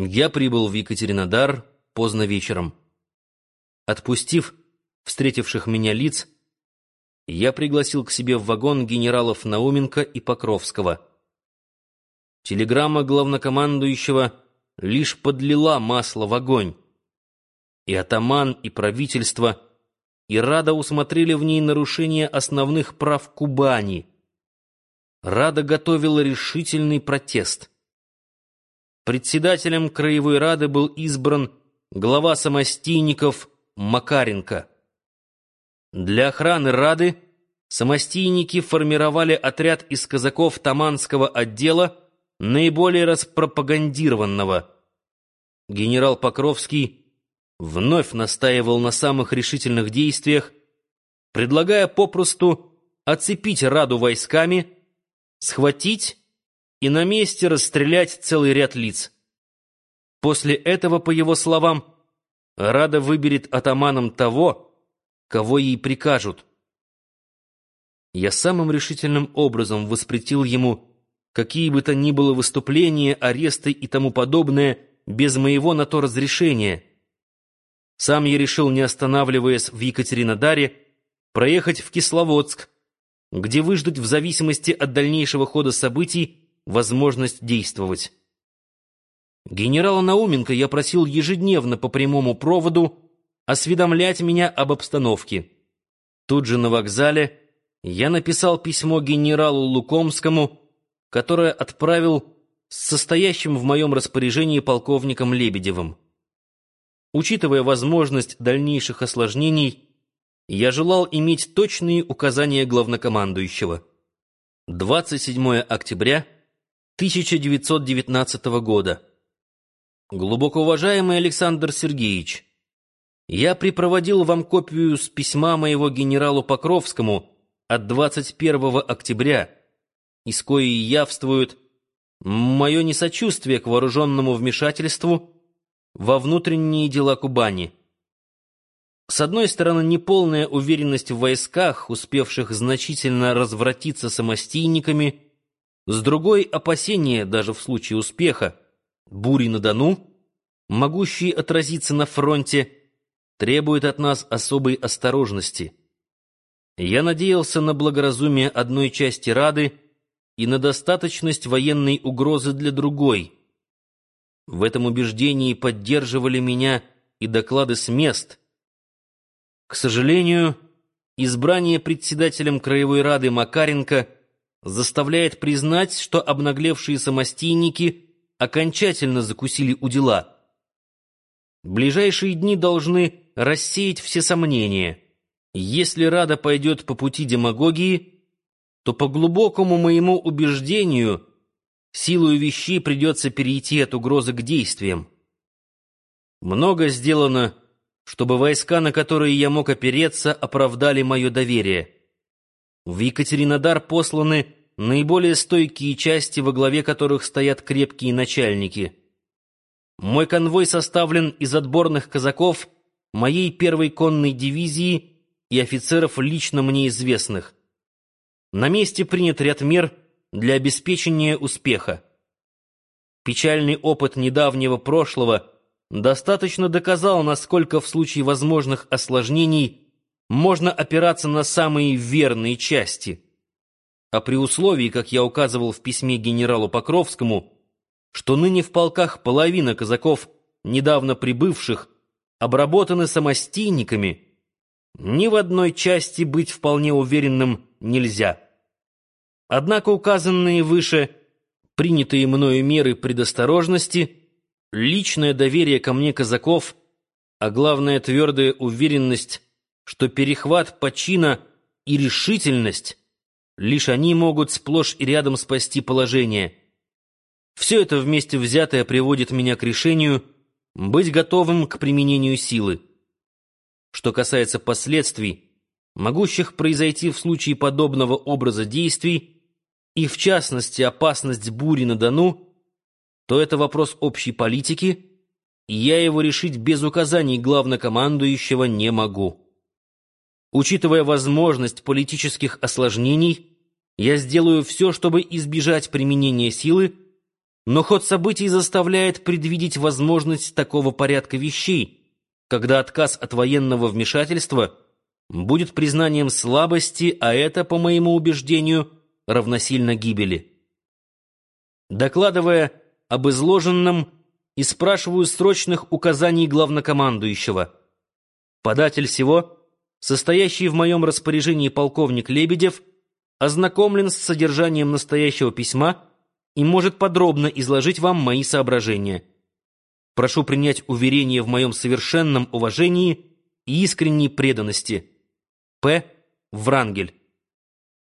Я прибыл в Екатеринодар поздно вечером. Отпустив встретивших меня лиц, я пригласил к себе в вагон генералов Науменко и Покровского. Телеграмма главнокомандующего лишь подлила масло в огонь. И атаман, и правительство, и Рада усмотрели в ней нарушение основных прав Кубани. Рада готовила решительный протест — Председателем Краевой Рады был избран глава самостийников Макаренко. Для охраны Рады самостийники формировали отряд из казаков Таманского отдела, наиболее распропагандированного. Генерал Покровский вновь настаивал на самых решительных действиях, предлагая попросту оцепить Раду войсками, схватить и на месте расстрелять целый ряд лиц. После этого, по его словам, Рада выберет атаманом того, кого ей прикажут. Я самым решительным образом воспретил ему какие бы то ни было выступления, аресты и тому подобное без моего на то разрешения. Сам я решил, не останавливаясь в Екатеринодаре, проехать в Кисловодск, где выждать в зависимости от дальнейшего хода событий возможность действовать. Генерала Науменко я просил ежедневно по прямому проводу осведомлять меня об обстановке. Тут же на вокзале я написал письмо генералу Лукомскому, которое отправил с состоящим в моем распоряжении полковником Лебедевым. Учитывая возможность дальнейших осложнений, я желал иметь точные указания главнокомандующего. 27 октября 1919 года. Глубоко уважаемый Александр Сергеевич, я припроводил вам копию с письма моего генералу Покровскому от 21 октября, из коей явствует мое несочувствие к вооруженному вмешательству во внутренние дела Кубани. С одной стороны, неполная уверенность в войсках, успевших значительно развратиться самостийниками, с другой — опасения, даже в случае успеха, бури на Дону, могущие отразиться на фронте, требуют от нас особой осторожности. Я надеялся на благоразумие одной части Рады и на достаточность военной угрозы для другой. В этом убеждении поддерживали меня и доклады с мест. К сожалению, избрание председателем Краевой Рады Макаренко — заставляет признать, что обнаглевшие самостийники окончательно закусили у дела. Ближайшие дни должны рассеять все сомнения. Если Рада пойдет по пути демагогии, то по глубокому моему убеждению силою вещей придется перейти от угрозы к действиям. Много сделано, чтобы войска, на которые я мог опереться, оправдали мое доверие. В Екатеринодар посланы наиболее стойкие части, во главе которых стоят крепкие начальники. Мой конвой составлен из отборных казаков моей первой конной дивизии и офицеров лично мне известных. На месте принят ряд мер для обеспечения успеха. Печальный опыт недавнего прошлого достаточно доказал, насколько в случае возможных осложнений можно опираться на самые верные части. А при условии, как я указывал в письме генералу Покровскому, что ныне в полках половина казаков, недавно прибывших, обработаны самостийниками, ни в одной части быть вполне уверенным нельзя. Однако указанные выше принятые мною меры предосторожности, личное доверие ко мне казаков, а главное твердая уверенность что перехват почина и решительность лишь они могут сплошь и рядом спасти положение. Все это вместе взятое приводит меня к решению быть готовым к применению силы. Что касается последствий, могущих произойти в случае подобного образа действий, и в частности опасность бури на Дону, то это вопрос общей политики, и я его решить без указаний главнокомандующего не могу. Учитывая возможность политических осложнений, я сделаю все, чтобы избежать применения силы, но ход событий заставляет предвидеть возможность такого порядка вещей, когда отказ от военного вмешательства будет признанием слабости, а это, по моему убеждению, равносильно гибели. Докладывая об изложенном и спрашиваю срочных указаний главнокомандующего. Податель всего, состоящий в моем распоряжении полковник Лебедев, ознакомлен с содержанием настоящего письма и может подробно изложить вам мои соображения. Прошу принять уверение в моем совершенном уважении и искренней преданности. П. Врангель